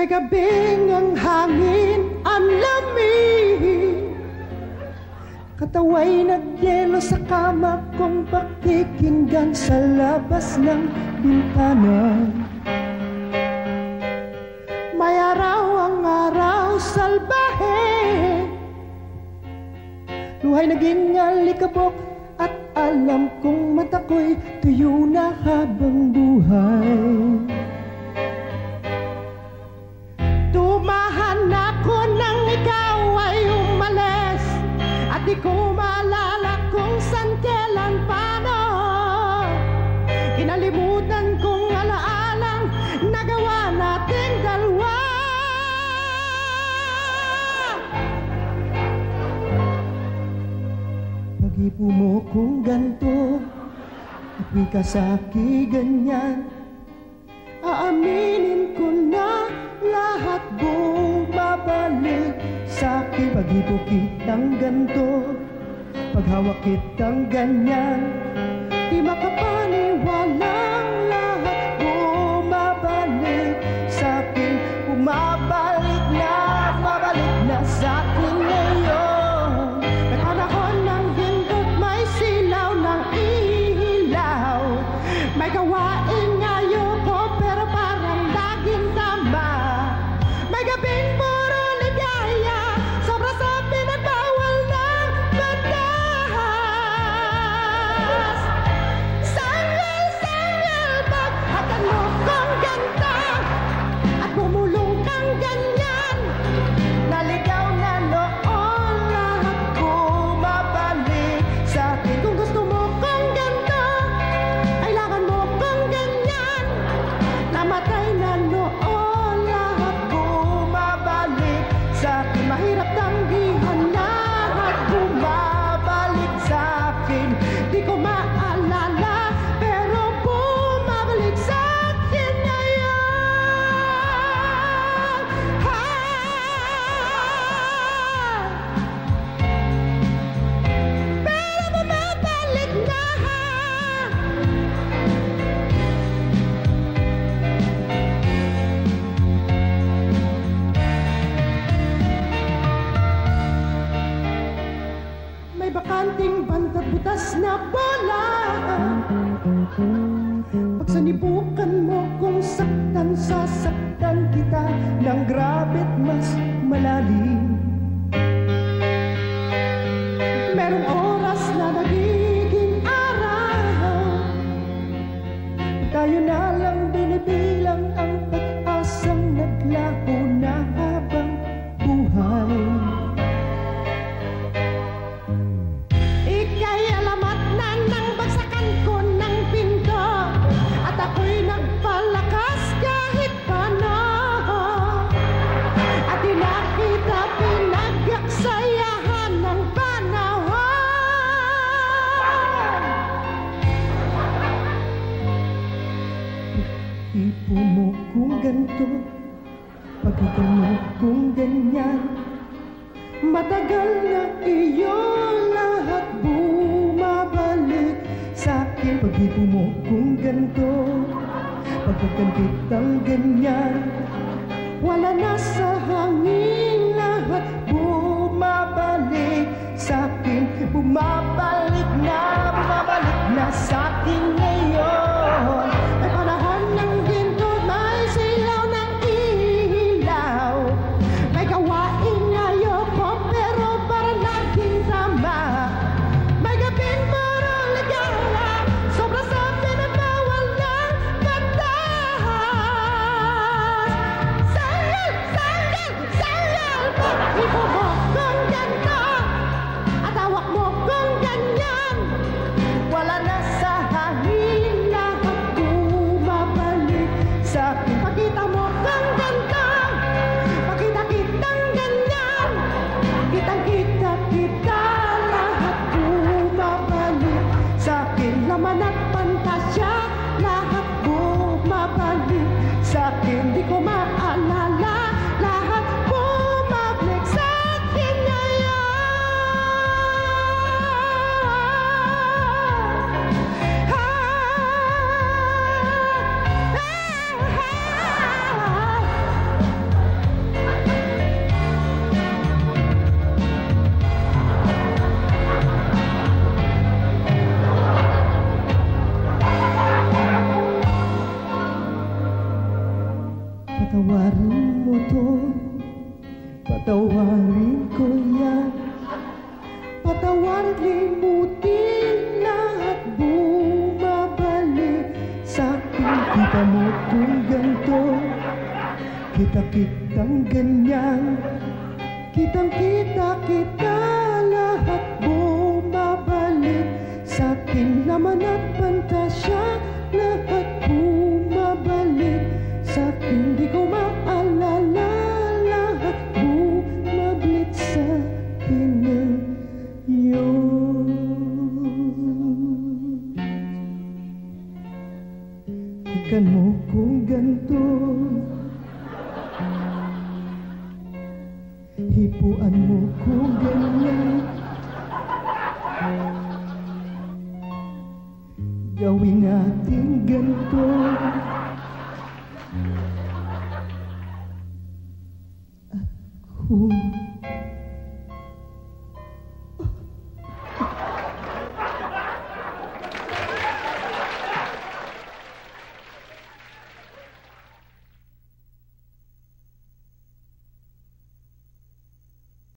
May gabing ang hangin, ang lamig. Kataway nagyelo sa kama kong pakikinggan sa labas ng bintana. May araw ang araw salbahe. Luhay naging alikabok at alam kong mata ko'y tuyo na habang buhay Kinalimutan kong alaalang nagawa nating dalawa. Pag-ipo mo kung ganto Ako'y kasaki ganyan. Aaminin ko na lahat bumabalik sa akin. Pag-ipo kitang ganto Paghawak kitang ganyan. Di makapaniwalang sa bola Pag sanibukan mo kung saktan Sasaktan kita ng grabe't mas malalim. Merong oras na nagiging araw. Tayo na lang binibilang ang Ipo mo kung ganito Pagkita mo kung ganyan. Matagal na iyo lahat bumabalik sa akin. Pag-ipo mo kung ganito Pagkagan kitang ganyan. Wala na sa hangin lahat bumabalik sa akin. Bumabalik na, bumabalik na sa akin Patawarin mo to. Patawarin ko yan. Patawarin limutin lahat Bumabalik. Sa'kin Kita mo kung ganito. Kita-kitang ganyan. Kitang-kita kita lahat Bumabalik. Sa'kin Laman at pantay Kano kung ganto Hipuan mo kung ganyan Gawin natin ganto Gawin natin